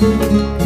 Música